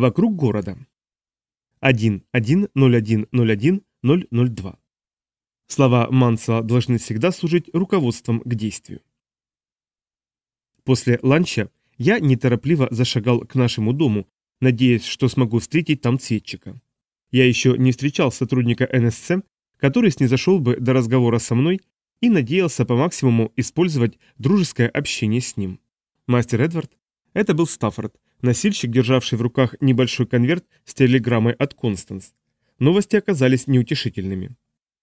Вокруг города. 1.1.01.01.002. Слова Мансела должны всегда служить руководством к действию. После ланча я неторопливо зашагал к нашему дому, надеясь, что смогу встретить там цветчика. Я еще не встречал сотрудника НСЦ, который снизошел бы до разговора со мной и надеялся по максимуму использовать дружеское общение с ним. Мастер Эдвард? Это был Стаффорд, носильщик, державший в руках небольшой конверт с телеграммой от Констанс. Новости оказались неутешительными.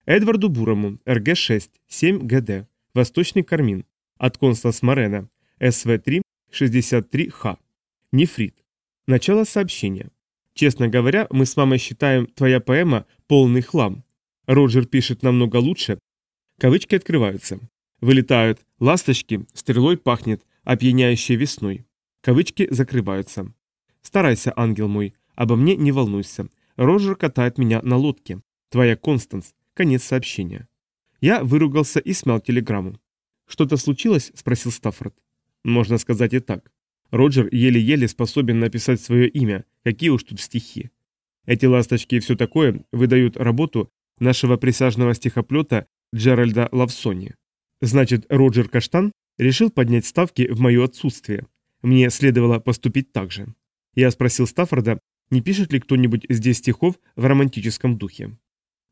Эдварду Бурому, РГ-6, 7ГД, Восточный Кармин, от Констанс Морена, СВ-3, 63Х. Нефрит. Начало сообщения. Честно говоря, мы с мамой считаем твоя поэма полный хлам. Роджер пишет намного лучше. Кавычки открываются. Вылетают ласточки, стрелой пахнет, опьяняющей весной. Кавычки закрываются. Старайся, ангел мой, обо мне не волнуйся. Роджер катает меня на лодке. Твоя Констанс. Конец сообщения. Я выругался и смял телеграмму. «Что-то случилось?» – спросил Стаффорд. «Можно сказать и так. Роджер еле-еле способен написать свое имя, какие уж тут стихи. Эти ласточки и все такое выдают работу нашего присяжного стихоплета Джеральда Лавсони. Значит, Роджер Каштан решил поднять ставки в мое отсутствие. Мне следовало поступить так же. Я спросил Стаффорда, не пишет ли кто-нибудь здесь стихов в романтическом духе.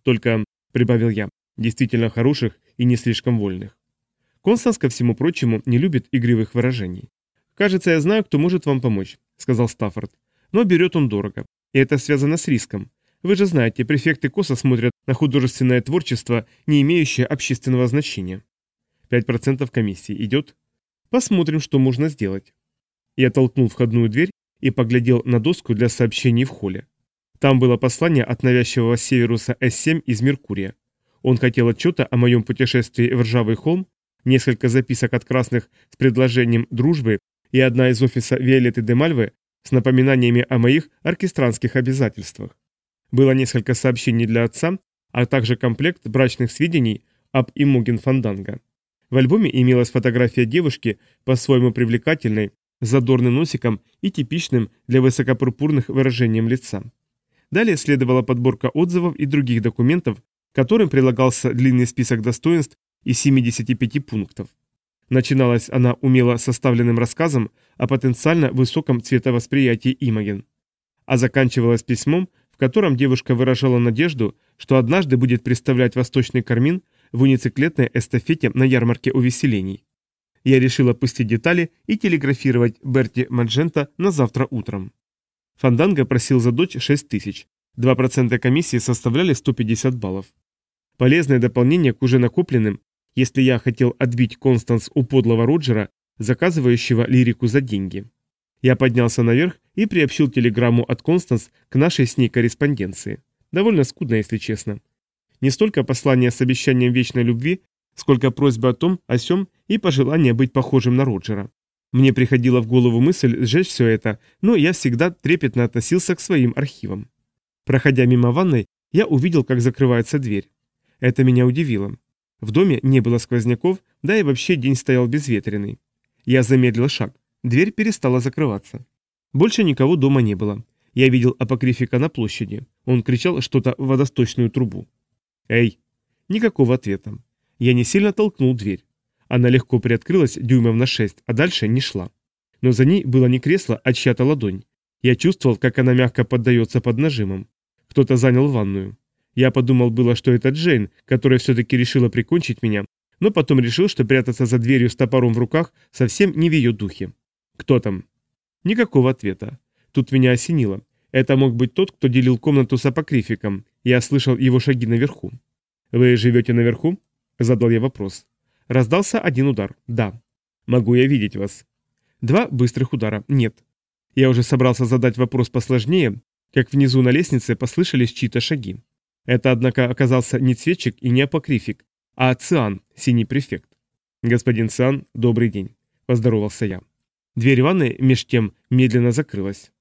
Только, прибавил я, действительно хороших и не слишком вольных. Констанс, ко всему прочему, не любит игривых выражений. «Кажется, я знаю, кто может вам помочь», — сказал Стаффорд. «Но берет он дорого. И это связано с риском. Вы же знаете, префекты косо смотрят на художественное творчество, не имеющее общественного значения. 5% комиссии идет? Посмотрим, что можно сделать». Я толкнул входную дверь и поглядел на доску для сообщений в холле. Там было послание от навязчивого Северуса С-7 из Меркурия. Он хотел отчета о моем путешествии в Ржавый холм, несколько записок от красных с предложением дружбы и одна из офиса Виолетты де Мальвы с напоминаниями о моих оркестранских обязательствах. Было несколько сообщений для отца, а также комплект брачных сведений об Имоген Фанданго. В альбоме имелась фотография девушки, по-своему привлекательной, задорным носиком и типичным для высокопурпурных выражением лица. Далее следовала подборка отзывов и других документов, которым прилагался длинный список достоинств из 75 пунктов. Начиналась она умело составленным рассказом о потенциально высоком цветовосприятии Имаген. А заканчивалась письмом, в котором девушка выражала надежду, что однажды будет представлять восточный кармин в унициклетной эстафете на ярмарке увеселений. Я решил опустить детали и телеграфировать Берти Маджента на завтра утром. Фанданга просил за дочь 6 тысяч. 2% комиссии составляли 150 баллов. Полезное дополнение к уже накопленным если я хотел отбить Констанс у подлого Роджера, заказывающего лирику за деньги. Я поднялся наверх и приобщил телеграмму от Констанс к нашей с ней корреспонденции. Довольно скудно, если честно. Не столько послание с обещанием вечной любви, сколько просьба о том, о сём и пожелание быть похожим на Роджера. Мне приходила в голову мысль сжечь все это, но я всегда трепетно относился к своим архивам. Проходя мимо ванной, я увидел, как закрывается дверь. Это меня удивило. В доме не было сквозняков, да и вообще день стоял безветренный. Я замедлил шаг. Дверь перестала закрываться. Больше никого дома не было. Я видел апокрифика на площади. Он кричал что-то в водосточную трубу. «Эй!» Никакого ответа. Я не сильно толкнул дверь. Она легко приоткрылась дюймов на шесть, а дальше не шла. Но за ней было не кресло, а чья-то ладонь. Я чувствовал, как она мягко поддается под нажимом. Кто-то занял ванную. Я подумал было, что это Джейн, которая все-таки решила прикончить меня, но потом решил, что прятаться за дверью с топором в руках совсем не в ее духе. Кто там? Никакого ответа. Тут меня осенило. Это мог быть тот, кто делил комнату с апокрификом. Я слышал его шаги наверху. «Вы живете наверху?» – задал я вопрос. Раздался один удар. «Да». «Могу я видеть вас?» Два быстрых удара. «Нет». Я уже собрался задать вопрос посложнее, как внизу на лестнице послышались чьи-то шаги. Это, однако, оказался не цветчик и не апокрифик, а Циан, синий префект. «Господин Циан, добрый день», – поздоровался я. Дверь ванны меж тем медленно закрылась.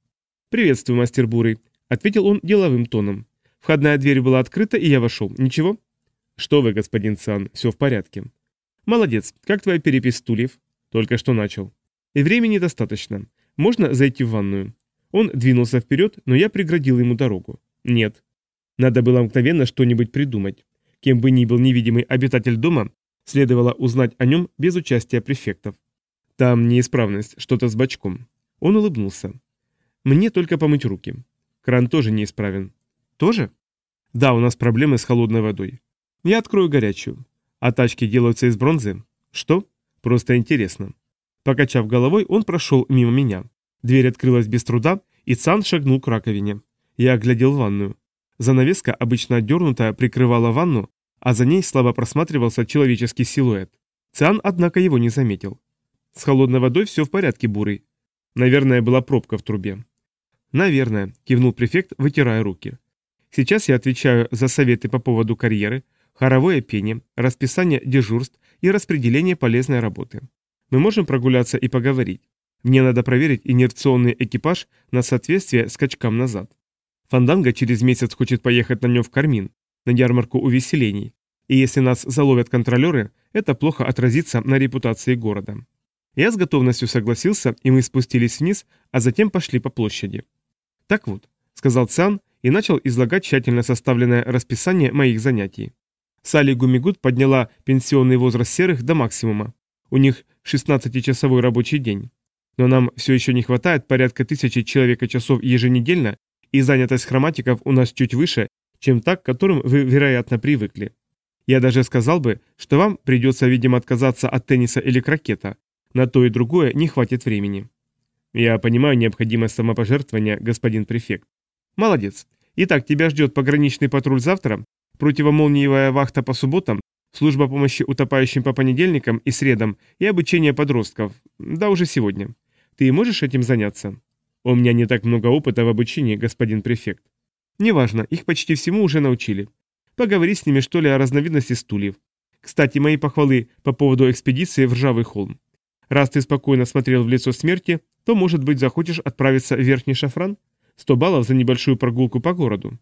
«Приветствую, мастер Бурый», – ответил он деловым тоном. Входная дверь была открыта, и я вошел. Ничего? «Что вы, господин Циан, все в порядке». «Молодец. Как твоя перепись стульев?» «Только что начал». «И времени достаточно. Можно зайти в ванную?» Он двинулся вперед, но я преградил ему дорогу. Нет. Надо было мгновенно что-нибудь придумать. Кем бы ни был невидимый обитатель дома, следовало узнать о нем без участия префектов. Там неисправность, что-то с бачком. Он улыбнулся. Мне только помыть руки. Кран тоже неисправен. Тоже? Да, у нас проблемы с холодной водой. Я открою горячую. А тачки делаются из бронзы? Что? Просто интересно. Покачав головой, он прошел мимо меня. Дверь открылась без труда, и Цан шагнул к раковине. Я оглядел ванную. Занавеска, обычно отдернутая, прикрывала ванну, а за ней слабо просматривался человеческий силуэт. Циан, однако, его не заметил. С холодной водой все в порядке, Бурый. Наверное, была пробка в трубе. Наверное, кивнул префект, вытирая руки. Сейчас я отвечаю за советы по поводу карьеры, хоровое пение, расписание дежурств и распределение полезной работы. Мы можем прогуляться и поговорить. Мне надо проверить инерционный экипаж на соответствие скачкам назад. Фанданга через месяц хочет поехать на нем в Кармин, на ярмарку увеселений. И если нас заловят контролеры, это плохо отразится на репутации города. Я с готовностью согласился, и мы спустились вниз, а затем пошли по площади. «Так вот», — сказал Циан и начал излагать тщательно составленное расписание моих занятий. Салли Гумигут подняла пенсионный возраст серых до максимума. У них 16-часовой рабочий день. Но нам все еще не хватает порядка тысячи человека-часов еженедельно, и занятость хроматиков у нас чуть выше, чем та, к которым вы, вероятно, привыкли. Я даже сказал бы, что вам придется, видимо, отказаться от тенниса или крокета, на то и другое не хватит времени. Я понимаю необходимость самопожертвования, господин префект. Молодец. Итак, тебя ждет пограничный патруль завтра, противомолниевая вахта по субботам, служба помощи утопающим по понедельникам и средам и обучение подростков. Да уже сегодня. Ты можешь этим заняться? У меня не так много опыта в обучении, господин префект. Неважно, их почти всему уже научили. Поговори с ними, что ли, о разновидности стульев. Кстати, мои похвалы по поводу экспедиции в Ржавый холм. Раз ты спокойно смотрел в лицо смерти, то, может быть, захочешь отправиться в Верхний Шафран? 100 баллов за небольшую прогулку по городу.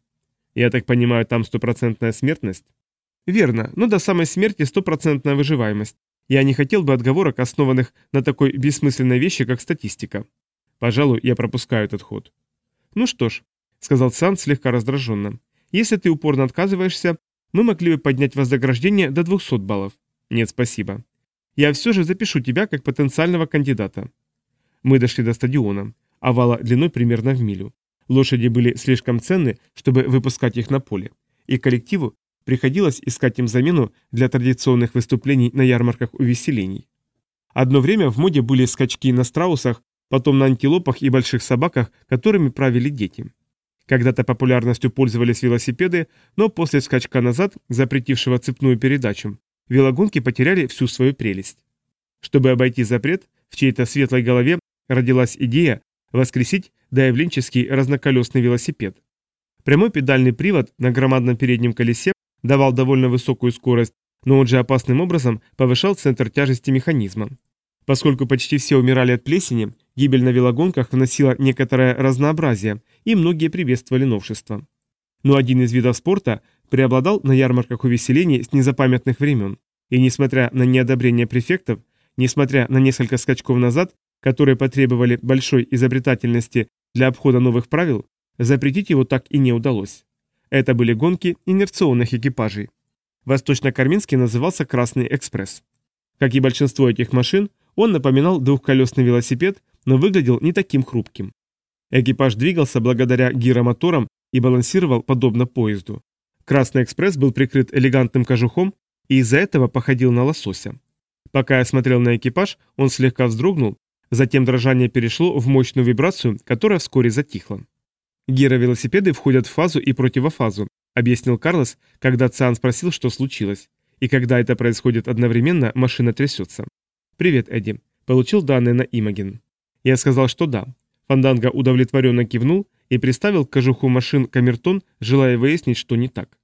Я так понимаю, там стопроцентная смертность? Верно, но до самой смерти стопроцентная выживаемость. Я не хотел бы отговорок, основанных на такой бессмысленной вещи, как статистика. Пожалуй, я пропускаю этот ход. Ну что ж, сказал Сан слегка раздраженно. Если ты упорно отказываешься, мы могли бы поднять вознаграждение до 200 баллов. Нет, спасибо. Я все же запишу тебя как потенциального кандидата. Мы дошли до стадиона, овала длиной примерно в милю. Лошади были слишком ценны, чтобы выпускать их на поле, и коллективу приходилось искать им замену для традиционных выступлений на ярмарках увеселений. Одно время в моде были скачки на страусах, потом на антилопах и больших собаках, которыми правили дети. Когда-то популярностью пользовались велосипеды, но после скачка назад, запретившего цепную передачу, велогонки потеряли всю свою прелесть. Чтобы обойти запрет, в чьей-то светлой голове родилась идея воскресить даевлинческий разноколесный велосипед. Прямой педальный привод на громадном переднем колесе давал довольно высокую скорость, но он же опасным образом повышал центр тяжести механизма. Поскольку почти все умирали от плесени, гибель на велогонках вносила некоторое разнообразие, и многие приветствовали новшество. Но один из видов спорта преобладал на ярмарках увеселений с незапамятных времен, и несмотря на неодобрение префектов, несмотря на несколько скачков назад, которые потребовали большой изобретательности для обхода новых правил, запретить его так и не удалось. Это были гонки инерционных экипажей. Восточно-Карминский назывался «Красный экспресс». Как и большинство этих машин, он напоминал двухколесный велосипед, но выглядел не таким хрупким. Экипаж двигался благодаря гиромоторам и балансировал подобно поезду. Красный экспресс был прикрыт элегантным кожухом и из-за этого походил на лосося. Пока я смотрел на экипаж, он слегка вздрогнул, затем дрожание перешло в мощную вибрацию, которая вскоре затихла. «Гировелосипеды входят в фазу и противофазу», — объяснил Карлос, когда Циан спросил, что случилось. И когда это происходит одновременно, машина трясется. «Привет, Эдди. Получил данные на Имаген?» Я сказал, что да. Фанданга удовлетворенно кивнул и приставил к кожуху машин камертон, желая выяснить, что не так.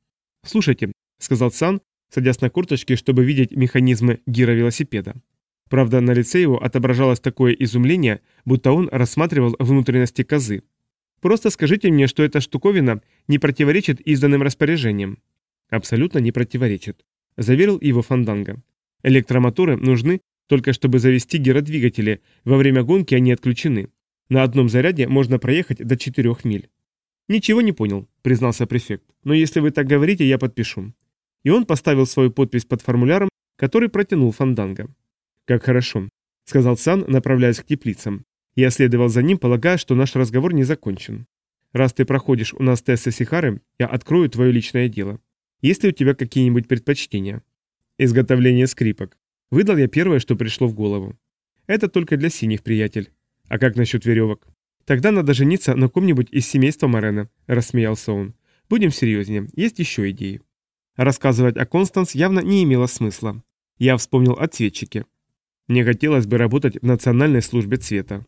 «Слушайте», — сказал Сан, садясь на курточке, чтобы видеть механизмы гировелосипеда. Правда, на лице его отображалось такое изумление, будто он рассматривал внутренности козы. Просто скажите мне, что эта штуковина не противоречит изданным распоряжениям. Абсолютно не противоречит, заверил его Фанданга. Электромоторы нужны только чтобы завести гиродвигатели, во время гонки они отключены. На одном заряде можно проехать до 4 миль. «Ничего не понял», — признался префект. «Но если вы так говорите, я подпишу». И он поставил свою подпись под формуляром, который протянул Фанданга. «Как хорошо», — сказал Сан, направляясь к теплицам. Я следовал за ним, полагая, что наш разговор не закончен. «Раз ты проходишь у нас тест Сихары, я открою твое личное дело. Есть ли у тебя какие-нибудь предпочтения?» «Изготовление скрипок». Выдал я первое, что пришло в голову. «Это только для синих, приятель. А как насчет веревок?» «Тогда надо жениться на ком-нибудь из семейства Морена», – рассмеялся он. «Будем серьезнее, есть еще идеи». Рассказывать о Констанс явно не имело смысла. Я вспомнил о цветчике. Мне хотелось бы работать в Национальной службе цвета.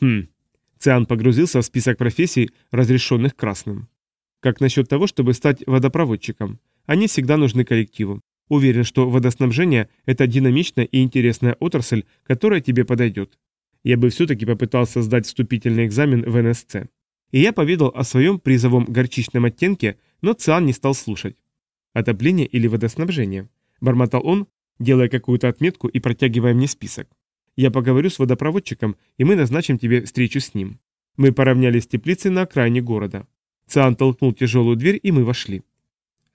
Хм. Циан погрузился в список профессий, разрешенных красным. Как насчет того, чтобы стать водопроводчиком? Они всегда нужны коллективу. Уверен, что водоснабжение – это динамичная и интересная отрасль, которая тебе подойдет я бы все-таки попытался сдать вступительный экзамен в НСЦ. И я поведал о своем призовом горчичном оттенке, но Циан не стал слушать. «Отопление или водоснабжение?» – бормотал он, делая какую-то отметку и протягивая мне список. «Я поговорю с водопроводчиком, и мы назначим тебе встречу с ним». Мы поравнялись с теплицей на окраине города. Циан толкнул тяжелую дверь, и мы вошли.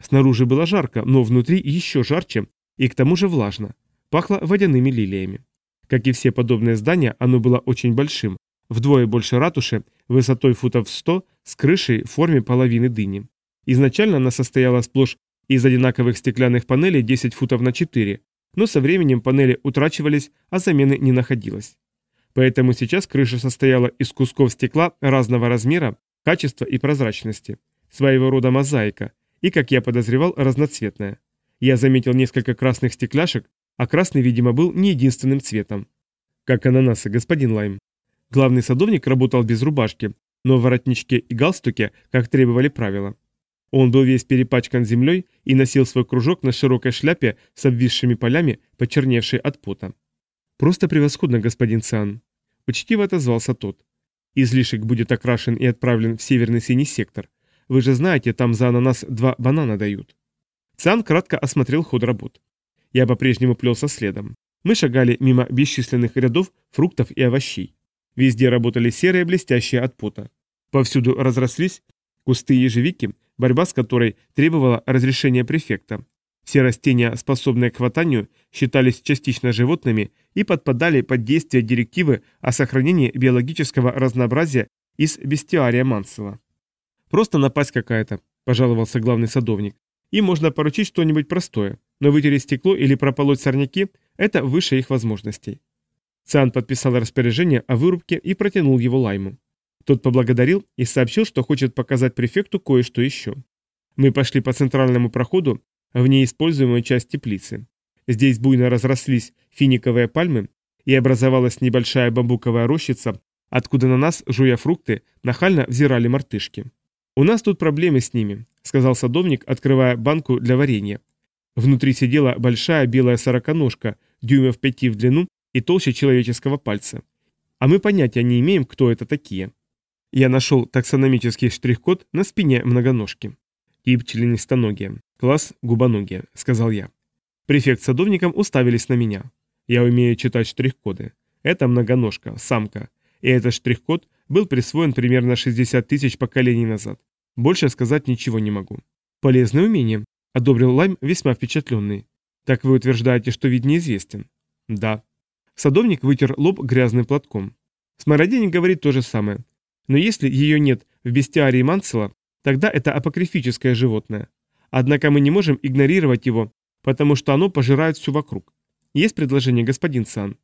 Снаружи было жарко, но внутри еще жарче, и к тому же влажно. Пахло водяными лилиями. Как и все подобные здания, оно было очень большим, вдвое больше ратуши, высотой футов 100, с крышей в форме половины дыни. Изначально она состояла сплошь из одинаковых стеклянных панелей 10 футов на 4, но со временем панели утрачивались, а замены не находилось. Поэтому сейчас крыша состояла из кусков стекла разного размера, качества и прозрачности, своего рода мозаика, и, как я подозревал, разноцветная. Я заметил несколько красных стекляшек, а красный, видимо, был не единственным цветом. Как ананасы, господин Лайм. Главный садовник работал без рубашки, но в воротничке и галстуке, как требовали правила. Он был весь перепачкан землей и носил свой кружок на широкой шляпе с обвисшими полями, почерневшей от пота. «Просто превосходно, господин Циан», — учтиво отозвался тот. «Излишек будет окрашен и отправлен в северный синий сектор. Вы же знаете, там за ананас два банана дают». Циан кратко осмотрел ход работ. Я по-прежнему плелся следом. Мы шагали мимо бесчисленных рядов фруктов и овощей. Везде работали серые, блестящие от пота. Повсюду разрослись кусты ежевики, борьба с которой требовала разрешения префекта. Все растения, способные к хватанию, считались частично животными и подпадали под действие директивы о сохранении биологического разнообразия из бестиария Мансела. «Просто напасть какая-то», – пожаловался главный садовник. «Им можно поручить что-нибудь простое но вытереть стекло или прополоть сорняки – это выше их возможностей. Циан подписал распоряжение о вырубке и протянул его Лайму. Тот поблагодарил и сообщил, что хочет показать префекту кое-что еще. Мы пошли по центральному проходу в неиспользуемую часть теплицы. Здесь буйно разрослись финиковые пальмы и образовалась небольшая бамбуковая рощица, откуда на нас, жуя фрукты, нахально взирали мартышки. «У нас тут проблемы с ними», — сказал садовник, открывая банку для варенья. Внутри сидела большая белая сороконожка, дюймов пяти в длину и толще человеческого пальца. А мы понятия не имеем, кто это такие. Я нашел таксономический штрих-код на спине многоножки. Тип членистоногие. Класс губоногие, сказал я. Префект садовником уставились на меня. Я умею читать штрих-коды. Это многоножка, самка. И этот штрих-код был присвоен примерно 60 тысяч поколений назад. Больше сказать ничего не могу. Полезное умение, — одобрил Лайм, весьма впечатленный. «Так вы утверждаете, что вид неизвестен?» «Да». Садовник вытер лоб грязным платком. Смородиник говорит то же самое. Но если ее нет в бестиарии Мансела, тогда это апокрифическое животное. Однако мы не можем игнорировать его, потому что оно пожирает все вокруг. Есть предложение, господин Сан?»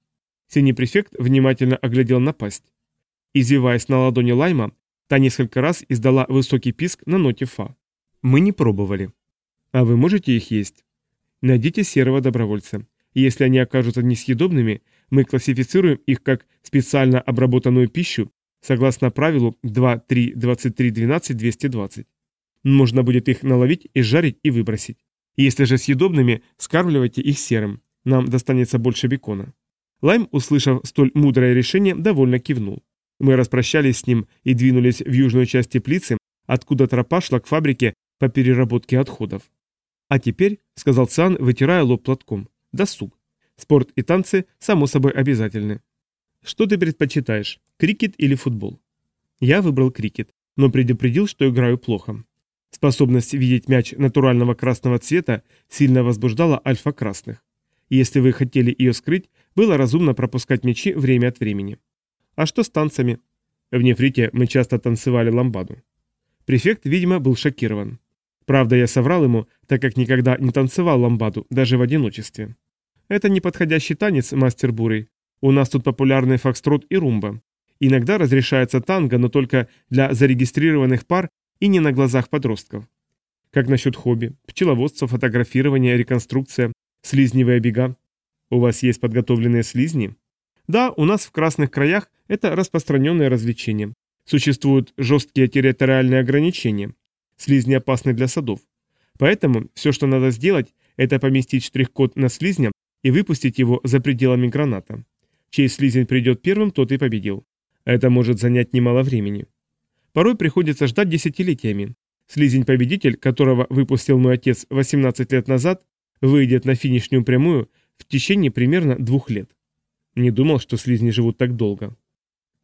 Синий префект внимательно оглядел напасть. Извиваясь на ладони Лайма, та несколько раз издала высокий писк на ноте фа. Мы не пробовали. А вы можете их есть? Найдите серого добровольца. Если они окажутся несъедобными, мы классифицируем их как специально обработанную пищу согласно правилу 2.3.23.12.220. Можно будет их наловить и жарить и выбросить. Если же съедобными, скармливайте их серым. Нам достанется больше бекона. Лайм, услышав столь мудрое решение, довольно кивнул. Мы распрощались с ним и двинулись в южную часть теплицы, откуда тропа шла к фабрике по переработке отходов. А теперь, сказал Циан, вытирая лоб платком, досуг. Спорт и танцы, само собой, обязательны. Что ты предпочитаешь, крикет или футбол? Я выбрал крикет, но предупредил, что играю плохо. Способность видеть мяч натурального красного цвета сильно возбуждала альфа-красных. Если вы хотели ее скрыть, было разумно пропускать мячи время от времени. А что с танцами? В нефрите мы часто танцевали ламбаду. Префект, видимо, был шокирован. Правда, я соврал ему, так как никогда не танцевал ламбаду, даже в одиночестве. Это неподходящий танец, мастер Бурый. У нас тут популярный фокстрот и румба. Иногда разрешается танго, но только для зарегистрированных пар и не на глазах подростков. Как насчет хобби? Пчеловодство, фотографирование, реконструкция, слизневые бега. У вас есть подготовленные слизни? Да, у нас в красных краях это распространенное развлечение. Существуют жесткие территориальные ограничения. Слизни опасны для садов. Поэтому все, что надо сделать, это поместить штрих-код на слизня и выпустить его за пределами граната. Чей слизень придет первым, тот и победил. Это может занять немало времени. Порой приходится ждать десятилетиями. Слизень-победитель, которого выпустил мой отец 18 лет назад, выйдет на финишную прямую в течение примерно двух лет. Не думал, что слизни живут так долго.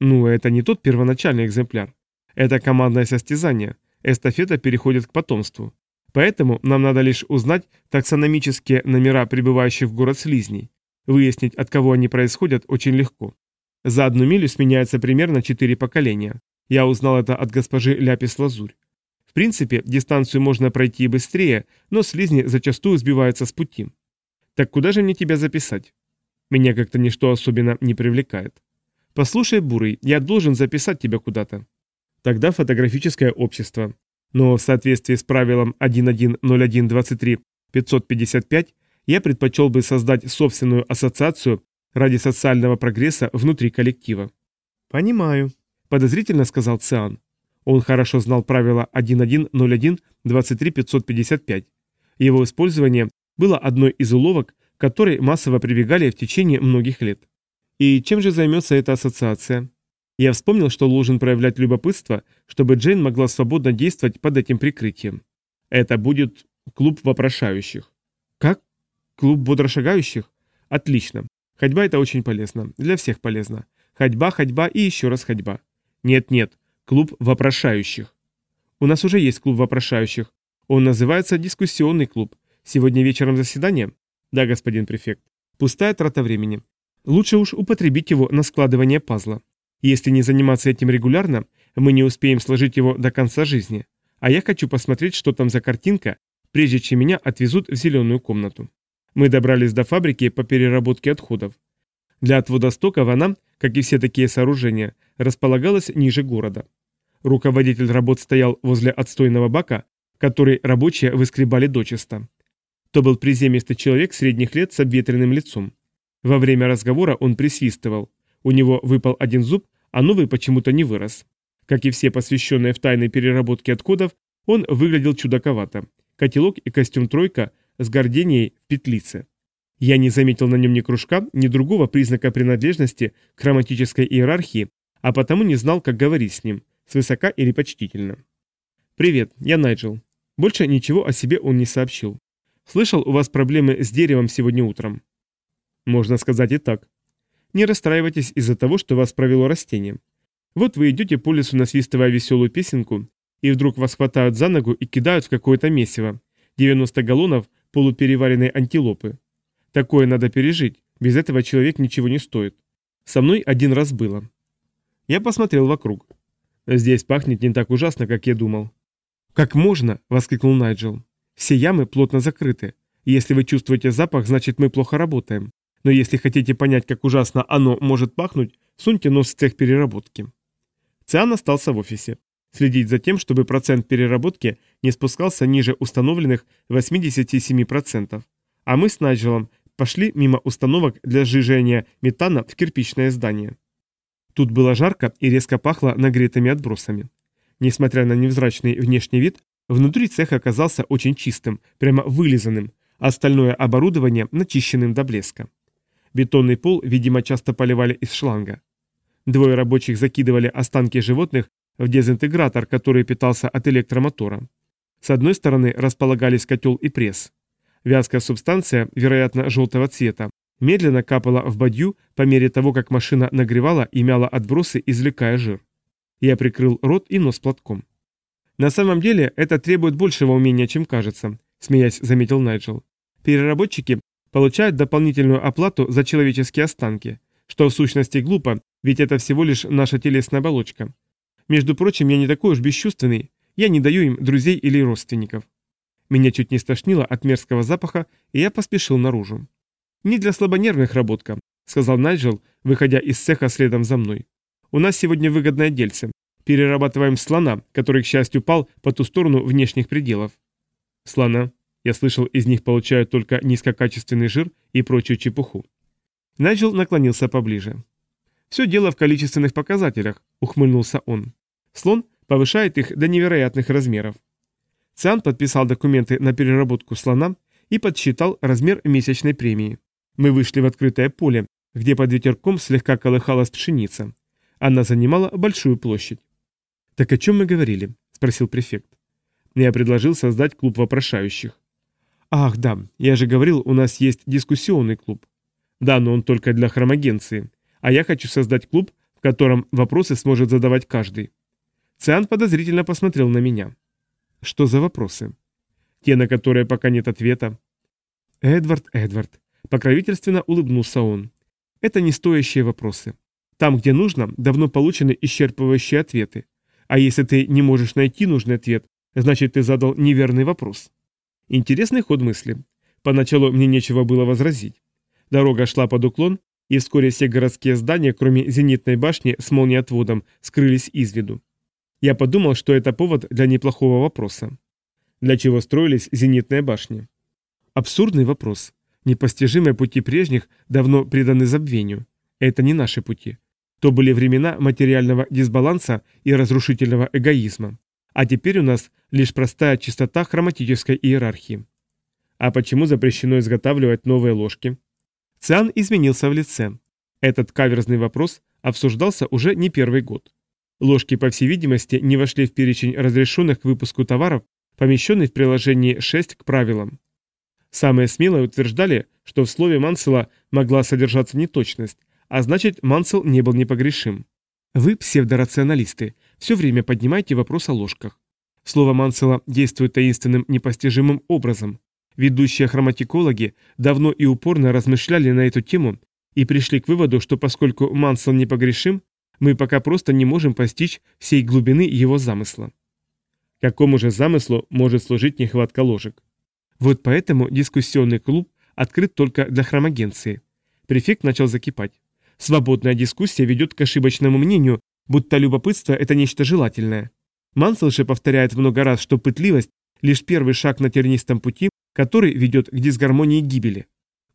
Ну, это не тот первоначальный экземпляр. Это командное состязание. Эстафета переходит к потомству. Поэтому нам надо лишь узнать таксономические номера прибывающих в город слизней. Выяснить, от кого они происходят, очень легко. За одну милю сменяется примерно четыре поколения. Я узнал это от госпожи Ляпис-Лазурь. В принципе, дистанцию можно пройти быстрее, но слизни зачастую сбиваются с пути. Так куда же мне тебя записать? Меня как-то ничто особенно не привлекает. «Послушай, Бурый, я должен записать тебя куда-то». Тогда фотографическое общество. Но в соответствии с правилом 110123-555 я предпочел бы создать собственную ассоциацию ради социального прогресса внутри коллектива. «Понимаю», – подозрительно сказал Циан. Он хорошо знал правило 1101-23-555. Его использование было одной из уловок, которой массово прибегали в течение многих лет. И чем же займется эта ассоциация? Я вспомнил, что должен проявлять любопытство, чтобы Джейн могла свободно действовать под этим прикрытием. Это будет клуб вопрошающих. Клуб бодрошагающих? Отлично. Ходьба это очень полезно. Для всех полезно. Ходьба, ходьба и еще раз ходьба. Нет-нет, клуб вопрошающих. У нас уже есть клуб вопрошающих. Он называется дискуссионный клуб. Сегодня вечером заседание? Да, господин префект. Пустая трата времени. Лучше уж употребить его на складывание пазла. Если не заниматься этим регулярно, мы не успеем сложить его до конца жизни. А я хочу посмотреть, что там за картинка, прежде чем меня отвезут в зеленую комнату. Мы добрались до фабрики по переработке отходов. Для отвода стоков она, как и все такие сооружения, располагалась ниже города. Руководитель работ стоял возле отстойного бака, который рабочие выскребали дочисто. То был приземистый человек средних лет с обветренным лицом. Во время разговора он присвистывал. У него выпал один зуб, а новый почему-то не вырос. Как и все посвященные в тайной переработке отходов, он выглядел чудаковато. Котелок и костюм «тройка» с горденией в петлице. Я не заметил на нем ни кружка, ни другого признака принадлежности к хроматической иерархии, а потому не знал, как говорить с ним, свысока или почтительно. «Привет, я Найджел». Больше ничего о себе он не сообщил. «Слышал, у вас проблемы с деревом сегодня утром?» Можно сказать и так. Не расстраивайтесь из-за того, что вас провело растение. Вот вы идете по лесу, насвистывая веселую песенку, и вдруг вас хватают за ногу и кидают в какое-то месиво. 90 галлонов полупереваренной антилопы. Такое надо пережить, без этого человек ничего не стоит. Со мной один раз было. Я посмотрел вокруг. Здесь пахнет не так ужасно, как я думал. «Как можно?» – воскликнул Найджел. «Все ямы плотно закрыты. Если вы чувствуете запах, значит мы плохо работаем. Но если хотите понять, как ужасно оно может пахнуть, суньте нос в цех переработки. Циан остался в офисе. Следить за тем, чтобы процент переработки не спускался ниже установленных 87%. А мы с Найджелом пошли мимо установок для сжижения метана в кирпичное здание. Тут было жарко и резко пахло нагретыми отбросами. Несмотря на невзрачный внешний вид, внутри цех оказался очень чистым, прямо вылизанным, а остальное оборудование начищенным до блеска. Бетонный пол, видимо, часто поливали из шланга. Двое рабочих закидывали останки животных в дезинтегратор, который питался от электромотора. С одной стороны располагались котел и пресс. Вязкая субстанция, вероятно, желтого цвета, медленно капала в бадью по мере того, как машина нагревала и мяла отбросы, извлекая жир. Я прикрыл рот и нос платком. «На самом деле это требует большего умения, чем кажется», – смеясь заметил Найджел. «Переработчики получают дополнительную оплату за человеческие останки, что в сущности глупо, ведь это всего лишь наша телесная оболочка. Между прочим, я не такой уж бесчувственный, я не даю им друзей или родственников». Меня чуть не стошнило от мерзкого запаха, и я поспешил наружу. «Не для слабонервных работка», — сказал Найджел, выходя из цеха следом за мной. «У нас сегодня выгодное дельце. Перерабатываем слона, который, к счастью, пал по ту сторону внешних пределов». «Слона?» Я слышал, из них получают только низкокачественный жир и прочую чепуху. Найджел наклонился поближе. «Все дело в количественных показателях», — ухмыльнулся он. «Слон повышает их до невероятных размеров». Циан подписал документы на переработку слона и подсчитал размер месячной премии. Мы вышли в открытое поле, где под ветерком слегка колыхалась пшеница. Она занимала большую площадь. «Так о чем мы говорили?» – спросил префект. Я предложил создать клуб вопрошающих. «Ах, да, я же говорил, у нас есть дискуссионный клуб. Да, но он только для хромагенции. А я хочу создать клуб, в котором вопросы сможет задавать каждый». Циан подозрительно посмотрел на меня. «Что за вопросы?» «Те, на которые пока нет ответа». «Эдвард, Эдвард», — покровительственно улыбнулся он. «Это не стоящие вопросы. Там, где нужно, давно получены исчерпывающие ответы. А если ты не можешь найти нужный ответ, значит ты задал неверный вопрос. Интересный ход мысли. Поначалу мне нечего было возразить. Дорога шла под уклон, и вскоре все городские здания, кроме зенитной башни с молниеотводом, скрылись из виду. Я подумал, что это повод для неплохого вопроса. Для чего строились зенитные башни? Абсурдный вопрос. Непостижимые пути прежних давно преданы забвению. Это не наши пути. То были времена материального дисбаланса и разрушительного эгоизма. А теперь у нас лишь простая чистота хроматической иерархии. А почему запрещено изготавливать новые ложки? Циан изменился в лице. Этот каверзный вопрос обсуждался уже не первый год. Ложки, по всей видимости, не вошли в перечень разрешенных к выпуску товаров, помещенный в приложении 6 к правилам. Самые смелые утверждали, что в слове Мансела могла содержаться неточность, а значит, Мансел не был непогрешим. Вы, псевдорационалисты, все время поднимаете вопрос о ложках. Слово Мансела действует таинственным непостижимым образом. Ведущие хроматикологи давно и упорно размышляли на эту тему и пришли к выводу, что поскольку Мансел непогрешим, мы пока просто не можем постичь всей глубины его замысла. Какому же замыслу может служить нехватка ложек? Вот поэтому дискуссионный клуб открыт только для хромагенции. Префект начал закипать. Свободная дискуссия ведет к ошибочному мнению, будто любопытство – это нечто желательное. Мансел же повторяет много раз, что пытливость – лишь первый шаг на тернистом пути, который ведет к дисгармонии гибели.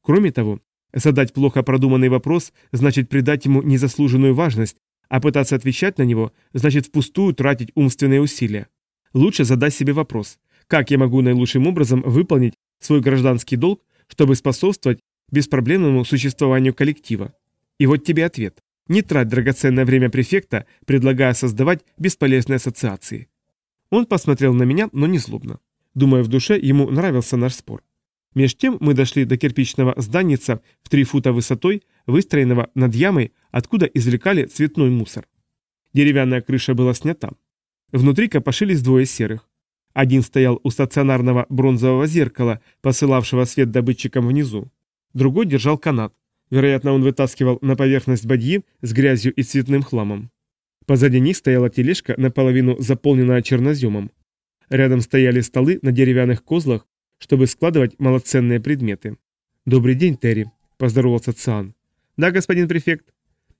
Кроме того, задать плохо продуманный вопрос значит придать ему незаслуженную важность, а пытаться отвечать на него значит впустую тратить умственные усилия. Лучше задай себе вопрос, как я могу наилучшим образом выполнить свой гражданский долг, чтобы способствовать беспроблемному существованию коллектива. И вот тебе ответ. Не трать драгоценное время префекта, предлагая создавать бесполезные ассоциации. Он посмотрел на меня, но не злобно. Думаю, в душе ему нравился наш спор. Меж тем мы дошли до кирпичного зданица в три фута высотой, выстроенного над ямой, откуда извлекали цветной мусор. Деревянная крыша была снята. Внутри копошились двое серых. Один стоял у стационарного бронзового зеркала, посылавшего свет добытчикам внизу. Другой держал канат, Вероятно, он вытаскивал на поверхность бадьи с грязью и цветным хламом. Позади них стояла тележка, наполовину заполненная черноземом. Рядом стояли столы на деревянных козлах, чтобы складывать малоценные предметы. «Добрый день, Терри», – поздоровался Циан. «Да, господин префект.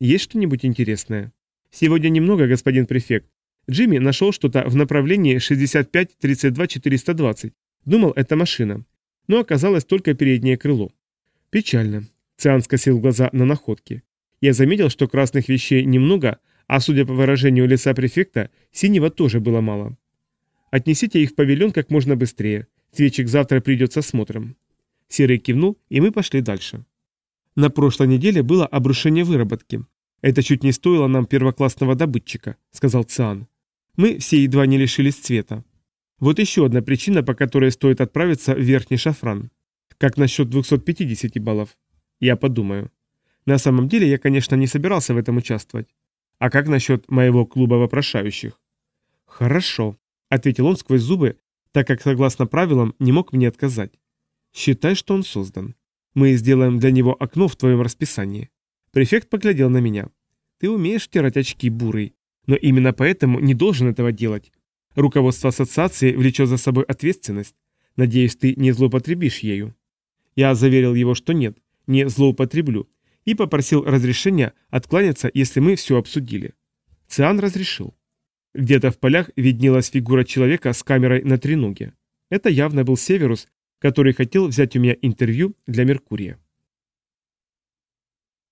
Есть что-нибудь интересное?» «Сегодня немного, господин префект. Джимми нашел что-то в направлении 65-32-420. Думал, это машина. Но оказалось только переднее крыло. Печально. Циан скосил глаза на находки. Я заметил, что красных вещей немного, а судя по выражению лица префекта, синего тоже было мало. Отнесите их в павильон как можно быстрее. Свечек завтра придет со смотром. Серый кивнул, и мы пошли дальше. На прошлой неделе было обрушение выработки. Это чуть не стоило нам первоклассного добытчика, сказал Циан. Мы все едва не лишились цвета. Вот еще одна причина, по которой стоит отправиться в верхний шафран. Как насчет 250 баллов? Я подумаю. На самом деле я, конечно, не собирался в этом участвовать. А как насчет моего клуба вопрошающих? Хорошо, ответил он сквозь зубы, так как, согласно правилам, не мог мне отказать. Считай, что он создан. Мы сделаем для него окно в твоем расписании. Префект поглядел на меня. Ты умеешь втирать очки, бурый, но именно поэтому не должен этого делать. Руководство ассоциации влечет за собой ответственность. Надеюсь, ты не злоупотребишь ею. Я заверил его, что нет, не злоупотреблю, и попросил разрешения откланяться, если мы все обсудили. Циан разрешил. Где-то в полях виднелась фигура человека с камерой на треноге. Это явно был Северус, который хотел взять у меня интервью для Меркурия.